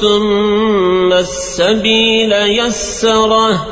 ثم السبيل يسره